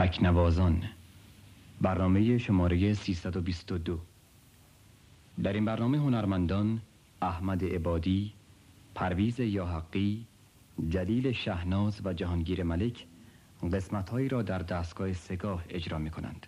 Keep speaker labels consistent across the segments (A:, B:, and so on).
A: تکنوازان برنامه شماره 322 در این برنامه هنرمندان احمد عبادی، پرویز یاحقی، جلیل شهناز و جهانگیر ملک قسمتهایی را در دستگاه سگاه اجرا می کنند.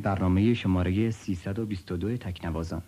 A: برنامه شماره 322 تکنوازان.